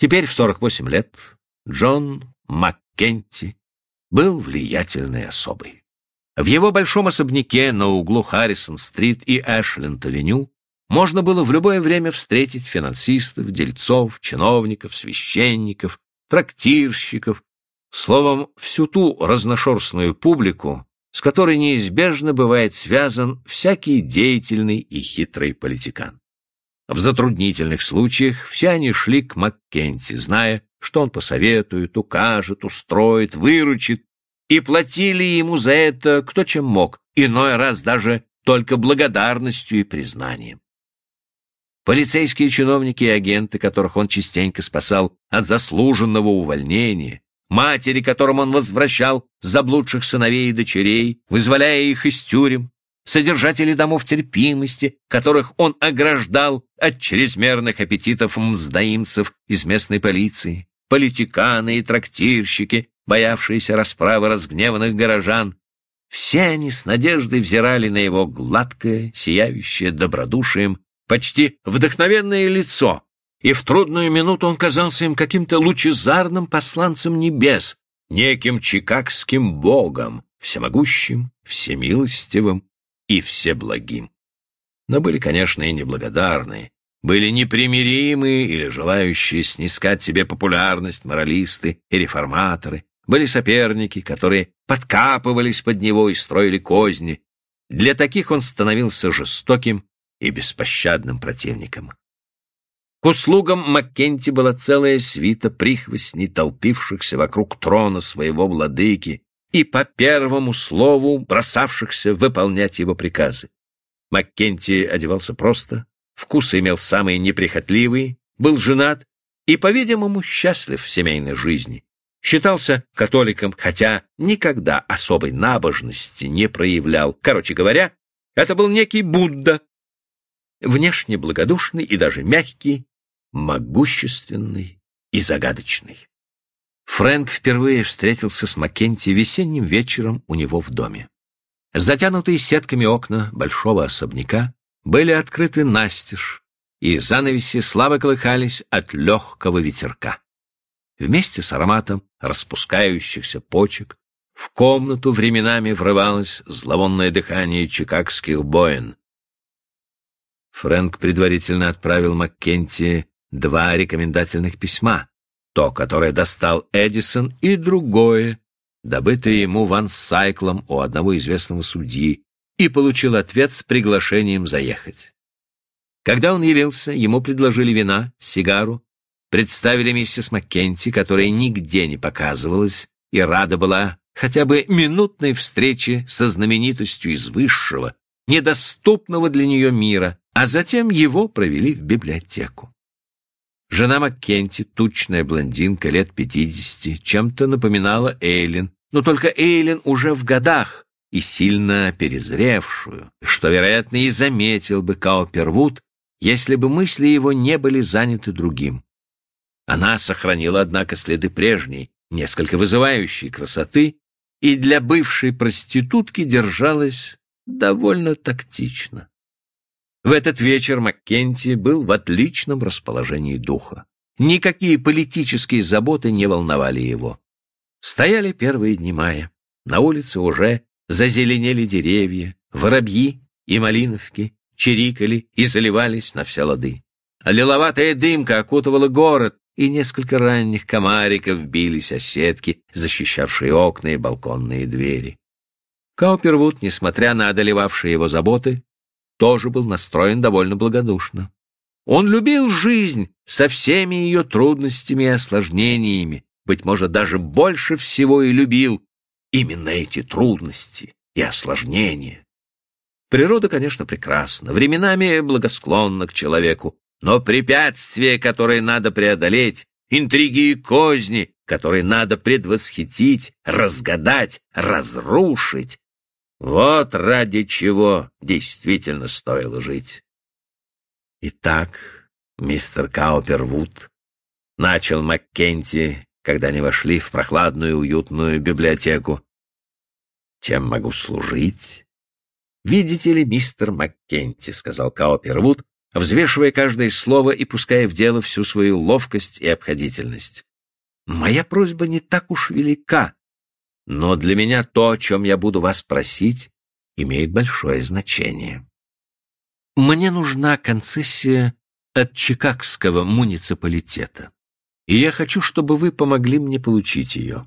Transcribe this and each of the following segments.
Теперь в 48 лет Джон Маккенти был влиятельной особой. В его большом особняке на углу Харрисон-стрит и Эшленд-авеню можно было в любое время встретить финансистов, дельцов, чиновников, священников, трактирщиков, словом, всю ту разношерстную публику, с которой неизбежно бывает связан всякий деятельный и хитрый политикан. В затруднительных случаях все они шли к Маккенти, зная, что он посоветует, укажет, устроит, выручит, и платили ему за это кто чем мог, иной раз даже только благодарностью и признанием. Полицейские чиновники и агенты, которых он частенько спасал от заслуженного увольнения, матери, которым он возвращал заблудших сыновей и дочерей, вызволяя их из тюрем, содержатели домов терпимости, которых он ограждал от чрезмерных аппетитов мздоимцев из местной полиции, политиканы и трактирщики, боявшиеся расправы разгневанных горожан. Все они с надеждой взирали на его гладкое, сияющее добродушием, почти вдохновенное лицо, и в трудную минуту он казался им каким-то лучезарным посланцем небес, неким чикагским богом, всемогущим, всемилостивым и всеблагим. Но были, конечно, и неблагодарные, были непримиримые или желающие снискать себе популярность моралисты и реформаторы, были соперники, которые подкапывались под него и строили козни. Для таких он становился жестоким и беспощадным противником. К услугам Маккенти была целая свита прихвостней, толпившихся вокруг трона своего владыки и по первому слову бросавшихся выполнять его приказы. Маккенти одевался просто, вкусы имел самые неприхотливые, был женат и, по-видимому, счастлив в семейной жизни. Считался католиком, хотя никогда особой набожности не проявлял. Короче говоря, это был некий Будда, внешне благодушный и даже мягкий, могущественный и загадочный. Фрэнк впервые встретился с Маккенти весенним вечером у него в доме. Затянутые сетками окна большого особняка были открыты настежь, и занавеси слабо колыхались от легкого ветерка. Вместе с ароматом распускающихся почек в комнату временами врывалось зловонное дыхание чикагских боин. Фрэнк предварительно отправил Маккенти два рекомендательных письма, то, которое достал Эдисон, и другое, добытое ему Ван Сайклом у одного известного судьи, и получил ответ с приглашением заехать. Когда он явился, ему предложили вина, сигару, представили миссис Маккенти, которая нигде не показывалась и рада была хотя бы минутной встрече со знаменитостью из высшего, недоступного для нее мира, а затем его провели в библиотеку. Жена Маккенти, тучная блондинка лет пятидесяти, чем-то напоминала Эйлин, но только Эйлин уже в годах и сильно перезревшую, что, вероятно, и заметил бы Каупервуд, если бы мысли его не были заняты другим. Она сохранила, однако, следы прежней, несколько вызывающей красоты, и для бывшей проститутки держалась довольно тактично. В этот вечер Маккенти был в отличном расположении духа. Никакие политические заботы не волновали его. Стояли первые дни мая. На улице уже зазеленели деревья, воробьи и малиновки чирикали и заливались на все лады. А лиловатая дымка окутывала город, и несколько ранних комариков бились о сетки, защищавшие окна и балконные двери. Каупервуд, несмотря на одолевавшие его заботы, тоже был настроен довольно благодушно. Он любил жизнь со всеми ее трудностями и осложнениями, быть может, даже больше всего и любил именно эти трудности и осложнения. Природа, конечно, прекрасна, временами благосклонна к человеку, но препятствия, которые надо преодолеть, интриги и козни, которые надо предвосхитить, разгадать, разрушить, вот ради чего действительно стоило жить. Итак, мистер Каупервуд, начал Маккенти, когда они вошли в прохладную уютную библиотеку. Чем могу служить? Видите ли, мистер Маккенти, сказал Каупервуд, взвешивая каждое слово и пуская в дело всю свою ловкость и обходительность. Моя просьба не так уж велика, но для меня то, о чем я буду вас просить, имеет большое значение. Мне нужна концессия от Чикагского муниципалитета, и я хочу, чтобы вы помогли мне получить ее.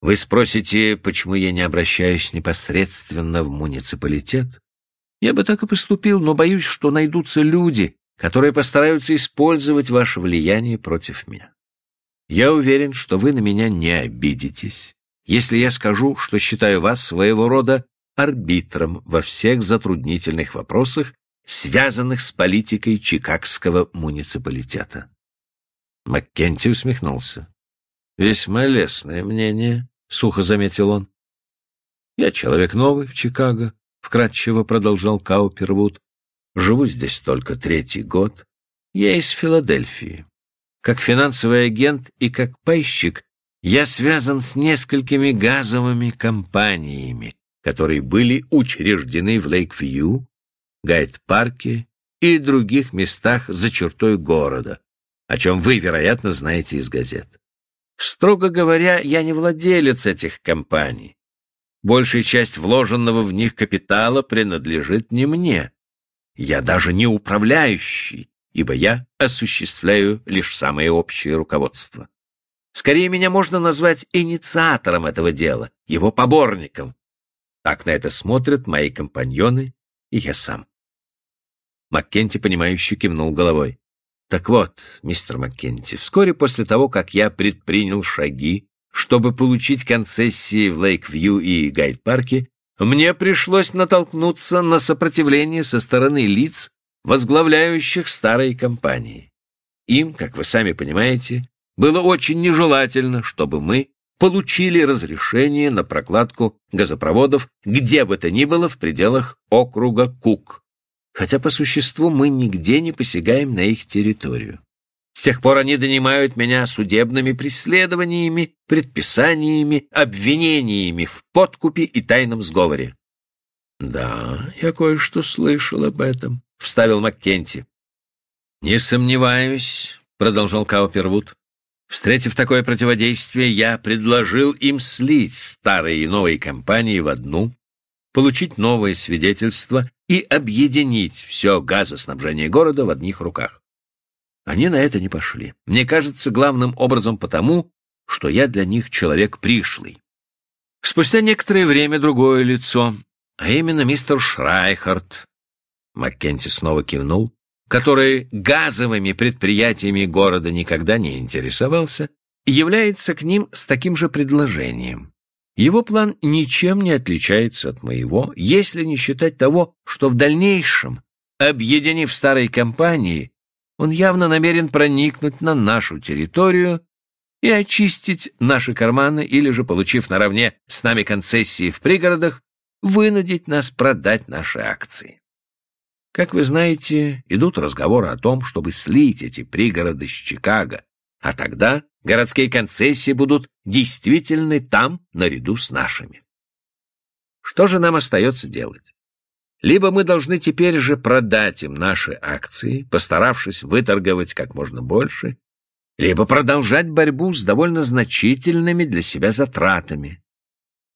Вы спросите, почему я не обращаюсь непосредственно в муниципалитет? Я бы так и поступил, но боюсь, что найдутся люди, которые постараются использовать ваше влияние против меня. Я уверен, что вы на меня не обидитесь, если я скажу, что считаю вас своего рода арбитром во всех затруднительных вопросах, связанных с политикой Чикагского муниципалитета. Маккенти усмехнулся. «Весьма лестное мнение», — сухо заметил он. «Я человек новый в Чикаго», — вкратчиво продолжал Каупервуд. «Живу здесь только третий год. Я из Филадельфии. Как финансовый агент и как пайщик я связан с несколькими газовыми компаниями, которые были учреждены в Лейквью, Гайд-парке и других местах за чертой города, о чем вы, вероятно, знаете из газет. Строго говоря, я не владелец этих компаний. Большая часть вложенного в них капитала принадлежит не мне. Я даже не управляющий, ибо я осуществляю лишь самое общее руководство. Скорее, меня можно назвать инициатором этого дела, его поборником. Так на это смотрят мои компаньоны и я сам. Маккенти, понимающе кивнул головой. Так вот, мистер Маккенти, вскоре после того, как я предпринял шаги, чтобы получить концессии в Лейк-Вью и Гайд-парке, мне пришлось натолкнуться на сопротивление со стороны лиц, возглавляющих старые компании. Им, как вы сами понимаете, было очень нежелательно, чтобы мы получили разрешение на прокладку газопроводов где бы то ни было в пределах округа Кук, хотя по существу мы нигде не посягаем на их территорию. С тех пор они донимают меня судебными преследованиями, предписаниями, обвинениями в подкупе и тайном сговоре. — Да, я кое-что слышал об этом, — вставил Маккенти. — Не сомневаюсь, — продолжал Каупервуд. Встретив такое противодействие, я предложил им слить старые и новые компании в одну, получить новое свидетельство и объединить все газоснабжение города в одних руках. Они на это не пошли. Мне кажется, главным образом потому, что я для них человек пришлый. Спустя некоторое время другое лицо, а именно мистер Шрайхард, Маккенти снова кивнул, который газовыми предприятиями города никогда не интересовался, является к ним с таким же предложением. Его план ничем не отличается от моего, если не считать того, что в дальнейшем, объединив старые компании, он явно намерен проникнуть на нашу территорию и очистить наши карманы или же, получив наравне с нами концессии в пригородах, вынудить нас продать наши акции. Как вы знаете, идут разговоры о том, чтобы слить эти пригороды с Чикаго, а тогда городские концессии будут действительны там, наряду с нашими. Что же нам остается делать? Либо мы должны теперь же продать им наши акции, постаравшись выторговать как можно больше, либо продолжать борьбу с довольно значительными для себя затратами.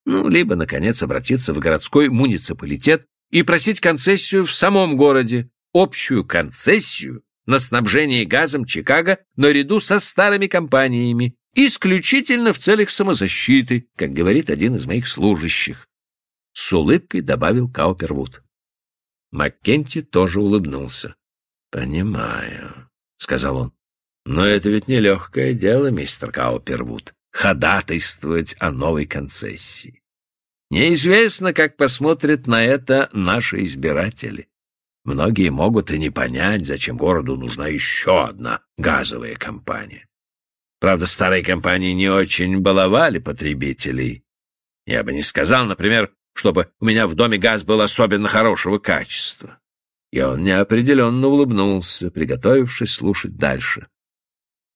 Ну, либо, наконец, обратиться в городской муниципалитет и просить концессию в самом городе, общую концессию на снабжение газом Чикаго наряду со старыми компаниями, исключительно в целях самозащиты, как говорит один из моих служащих. С улыбкой добавил Каупервуд. Маккенти тоже улыбнулся. «Понимаю», — сказал он. «Но это ведь нелегкое дело, мистер Каупервуд, ходатайствовать о новой концессии. Неизвестно, как посмотрят на это наши избиратели. Многие могут и не понять, зачем городу нужна еще одна газовая компания. Правда, старые компании не очень баловали потребителей. Я бы не сказал, например, чтобы у меня в доме газ был особенно хорошего качества. И он неопределенно улыбнулся, приготовившись слушать дальше.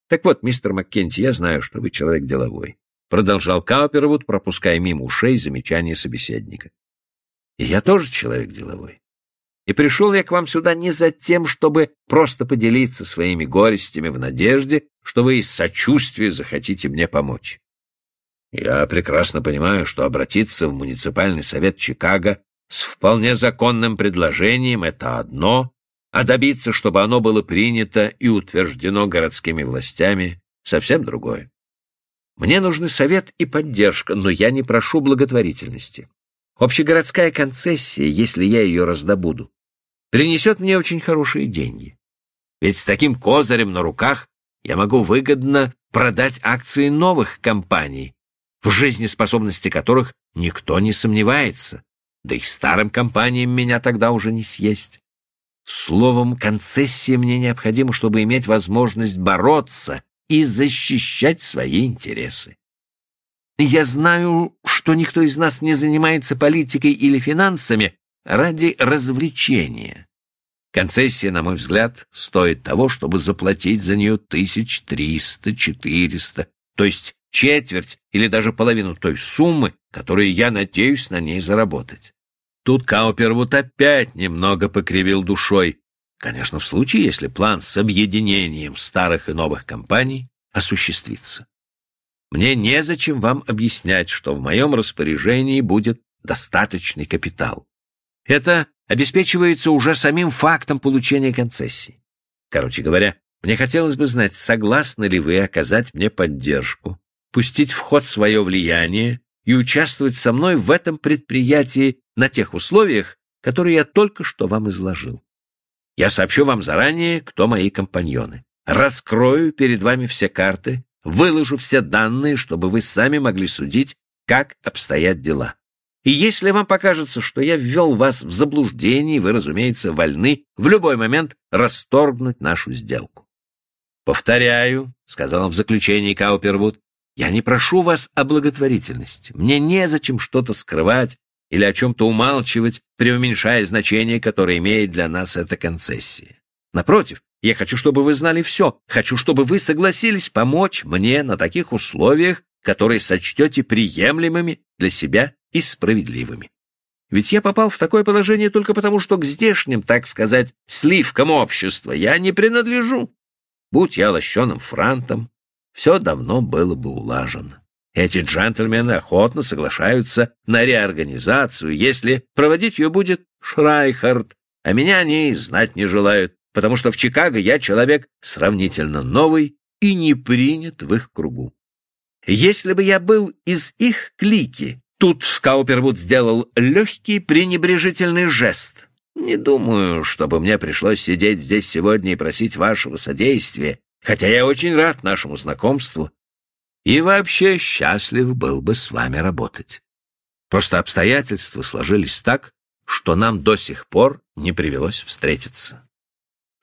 Так вот, мистер Маккенти, я знаю, что вы человек деловой. Продолжал Каупервуд, пропуская мимо ушей замечания собеседника. Я тоже человек деловой. И пришел я к вам сюда не за тем, чтобы просто поделиться своими горестями в надежде, что вы из сочувствия захотите мне помочь. Я прекрасно понимаю, что обратиться в муниципальный совет Чикаго с вполне законным предложением — это одно, а добиться, чтобы оно было принято и утверждено городскими властями — совсем другое. Мне нужны совет и поддержка, но я не прошу благотворительности. Общегородская концессия, если я ее раздобуду, принесет мне очень хорошие деньги. Ведь с таким козырем на руках я могу выгодно продать акции новых компаний, в жизнеспособности которых никто не сомневается, да и старым компаниям меня тогда уже не съесть. Словом, концессия мне необходима, чтобы иметь возможность бороться и защищать свои интересы. Я знаю, что никто из нас не занимается политикой или финансами ради развлечения. Концессия, на мой взгляд, стоит того, чтобы заплатить за нее тысяч триста, четыреста, то есть четверть или даже половину той суммы, которую я надеюсь на ней заработать. Тут Каупервуд опять немного покривил душой. Конечно, в случае, если план с объединением старых и новых компаний осуществится. Мне незачем вам объяснять, что в моем распоряжении будет достаточный капитал. Это обеспечивается уже самим фактом получения концессии. Короче говоря, мне хотелось бы знать, согласны ли вы оказать мне поддержку, пустить в ход свое влияние и участвовать со мной в этом предприятии на тех условиях, которые я только что вам изложил. Я сообщу вам заранее, кто мои компаньоны. Раскрою перед вами все карты, выложу все данные, чтобы вы сами могли судить, как обстоят дела. И если вам покажется, что я ввел вас в заблуждение, вы, разумеется, вольны в любой момент расторгнуть нашу сделку. «Повторяю», — сказал он в заключении Каупервуд, — «я не прошу вас о благотворительности. Мне незачем что-то скрывать или о чем-то умалчивать, преуменьшая значение, которое имеет для нас эта концессия. Напротив, я хочу, чтобы вы знали все. Хочу, чтобы вы согласились помочь мне на таких условиях, которые сочтете приемлемыми для себя и справедливыми. Ведь я попал в такое положение только потому, что к здешним, так сказать, сливкам общества я не принадлежу. Будь я лощеным франтом, все давно было бы улажено. Эти джентльмены охотно соглашаются на реорганизацию, если проводить ее будет Шрайхард, а меня они знать не желают, потому что в Чикаго я человек сравнительно новый и не принят в их кругу. Если бы я был из их клики, Тут Каупервуд сделал легкий пренебрежительный жест. Не думаю, чтобы мне пришлось сидеть здесь сегодня и просить вашего содействия, хотя я очень рад нашему знакомству и вообще счастлив был бы с вами работать. Просто обстоятельства сложились так, что нам до сих пор не привелось встретиться.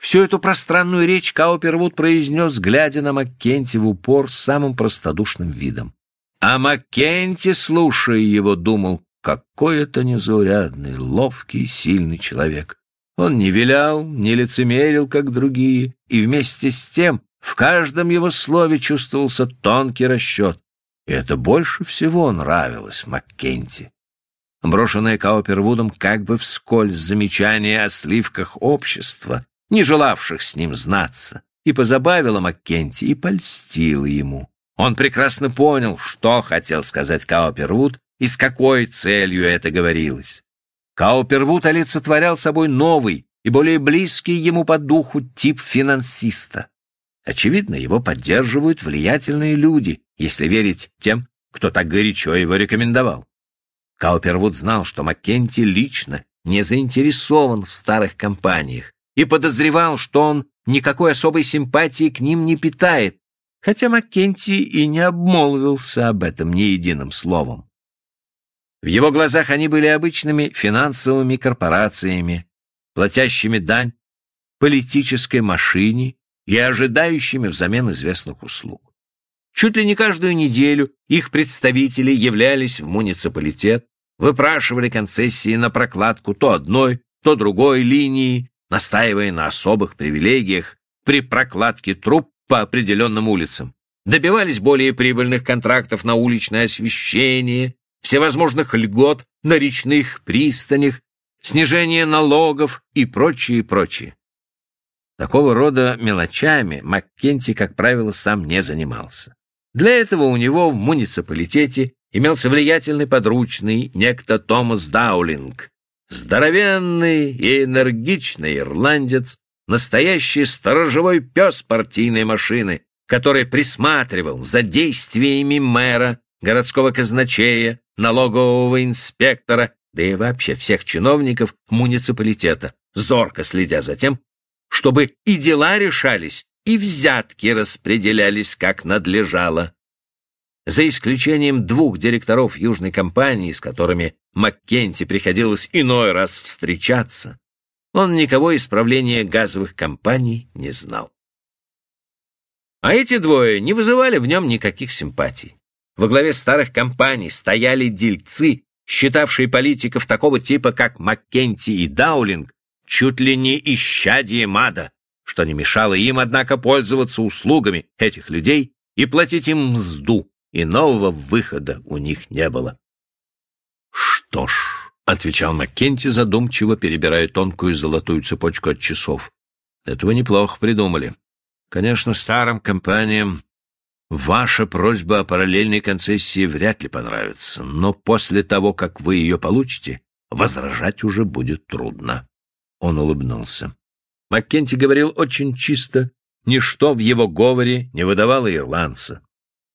Всю эту пространную речь Каупервуд произнес, глядя на Маккенти в упор самым простодушным видом. А Маккенти, слушая его, думал, какой это незаурядный, ловкий, сильный человек. Он не вилял, не лицемерил, как другие, и вместе с тем в каждом его слове чувствовался тонкий расчет. И это больше всего нравилось Маккенти. Брошенное Каупервудом как бы вскользь замечание о сливках общества, не желавших с ним знаться, и позабавило Маккенти, и польстило ему. Он прекрасно понял, что хотел сказать Каупервуд и с какой целью это говорилось. Каупервуд олицетворял собой новый и более близкий ему по духу тип финансиста. Очевидно, его поддерживают влиятельные люди, если верить тем, кто так горячо его рекомендовал. Каупервуд знал, что Маккенти лично не заинтересован в старых компаниях и подозревал, что он никакой особой симпатии к ним не питает, хотя Маккенти и не обмолвился об этом ни единым словом. В его глазах они были обычными финансовыми корпорациями, платящими дань политической машине и ожидающими взамен известных услуг. Чуть ли не каждую неделю их представители являлись в муниципалитет, выпрашивали концессии на прокладку то одной, то другой линии, настаивая на особых привилегиях при прокладке труб по определенным улицам, добивались более прибыльных контрактов на уличное освещение, всевозможных льгот на речных пристанях, снижение налогов и прочее, прочее. Такого рода мелочами Маккенти, как правило, сам не занимался. Для этого у него в муниципалитете имелся влиятельный подручный некто Томас Даулинг, здоровенный и энергичный ирландец, настоящий сторожевой пес партийной машины, который присматривал за действиями мэра, городского казначея, налогового инспектора, да и вообще всех чиновников муниципалитета, зорко следя за тем, чтобы и дела решались, и взятки распределялись как надлежало. За исключением двух директоров Южной компании, с которыми Маккенти приходилось иной раз встречаться, он никого из правления газовых компаний не знал. А эти двое не вызывали в нем никаких симпатий. Во главе старых компаний стояли дельцы, считавшие политиков такого типа, как Маккенти и Даулинг, чуть ли не исчадие мада, что не мешало им, однако, пользоваться услугами этих людей и платить им мзду, и нового выхода у них не было. «Что ж», — отвечал Маккенти, задумчиво перебирая тонкую золотую цепочку от часов, — «этого неплохо придумали. Конечно, старым компаниям ваша просьба о параллельной концессии вряд ли понравится, но после того, как вы ее получите, возражать уже будет трудно». Он улыбнулся. Маккенти говорил очень чисто, ничто в его говоре не выдавало ирландца.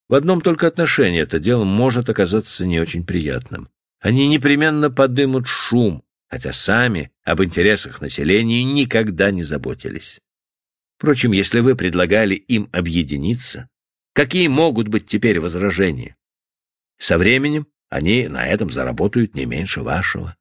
В одном только отношении это дело может оказаться не очень приятным. Они непременно подымут шум, хотя сами об интересах населения никогда не заботились. Впрочем, если вы предлагали им объединиться, какие могут быть теперь возражения? Со временем они на этом заработают не меньше вашего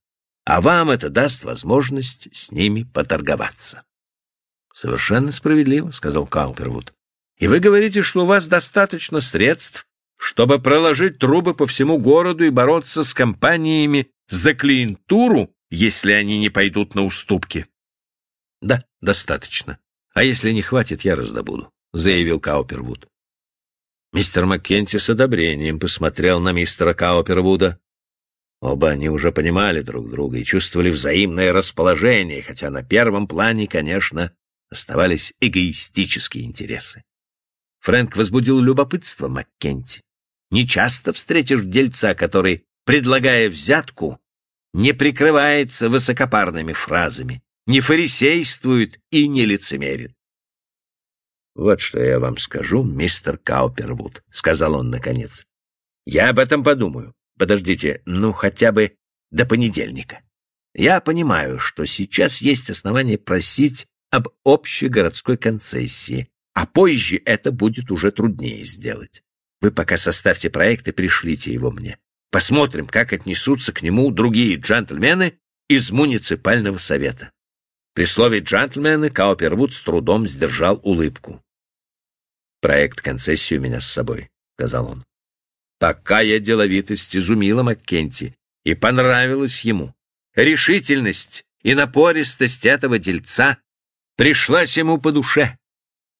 а вам это даст возможность с ними поторговаться. — Совершенно справедливо, — сказал Каупервуд. — И вы говорите, что у вас достаточно средств, чтобы проложить трубы по всему городу и бороться с компаниями за клиентуру, если они не пойдут на уступки? — Да, достаточно. А если не хватит, я раздобуду, — заявил Каупервуд. Мистер Маккенти с одобрением посмотрел на мистера Каупервуда. Оба они уже понимали друг друга и чувствовали взаимное расположение, хотя на первом плане, конечно, оставались эгоистические интересы. Фрэнк возбудил любопытство Маккенти. Нечасто встретишь дельца, который, предлагая взятку, не прикрывается высокопарными фразами, не фарисействует и не лицемерит. «Вот что я вам скажу, мистер Каупервуд», — сказал он наконец. «Я об этом подумаю. Подождите, ну хотя бы до понедельника. Я понимаю, что сейчас есть основания просить об общей городской концессии, а позже это будет уже труднее сделать. Вы пока составьте проект и пришлите его мне. Посмотрим, как отнесутся к нему другие джентльмены из муниципального совета. При слове «джентльмены» Каупервуд с трудом сдержал улыбку. «Проект концессии у меня с собой», — сказал он. Такая деловитость изумила Маккенти и понравилась ему. Решительность и напористость этого дельца пришлась ему по душе.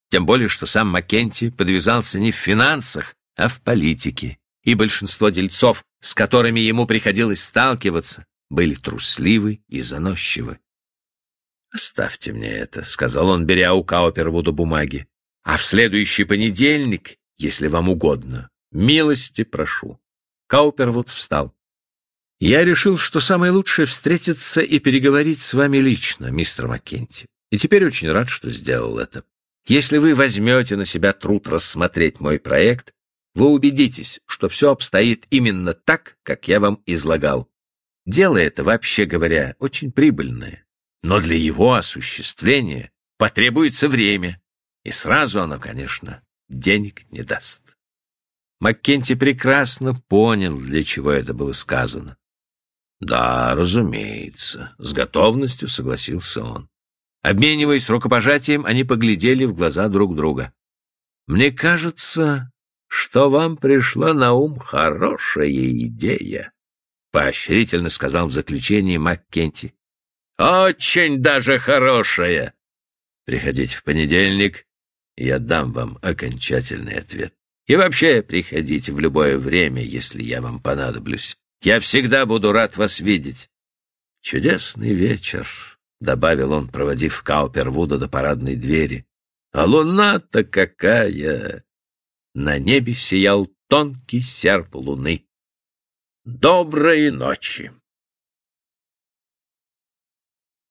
Тем более, что сам Маккенти подвязался не в финансах, а в политике, и большинство дельцов, с которыми ему приходилось сталкиваться, были трусливы и заносчивы. «Оставьте мне это», — сказал он, беря у Каупервуда бумаги. «А в следующий понедельник, если вам угодно, Милости прошу. Каупервуд встал. Я решил, что самое лучшее встретиться и переговорить с вами лично, мистер Маккенти. И теперь очень рад, что сделал это. Если вы возьмете на себя труд рассмотреть мой проект, вы убедитесь, что все обстоит именно так, как я вам излагал. Дело это, вообще говоря, очень прибыльное, но для его осуществления потребуется время, и сразу оно, конечно, денег не даст. Маккенти прекрасно понял, для чего это было сказано. «Да, разумеется», — с готовностью согласился он. Обмениваясь рукопожатием, они поглядели в глаза друг друга. «Мне кажется, что вам пришла на ум хорошая идея», — поощрительно сказал в заключении Маккенти. «Очень даже хорошая!» «Приходите в понедельник, я дам вам окончательный ответ». И вообще приходите в любое время, если я вам понадоблюсь. Я всегда буду рад вас видеть. Чудесный вечер, — добавил он, проводив Каупервуда до парадной двери. А луна-то какая! На небе сиял тонкий серп луны. Доброй ночи!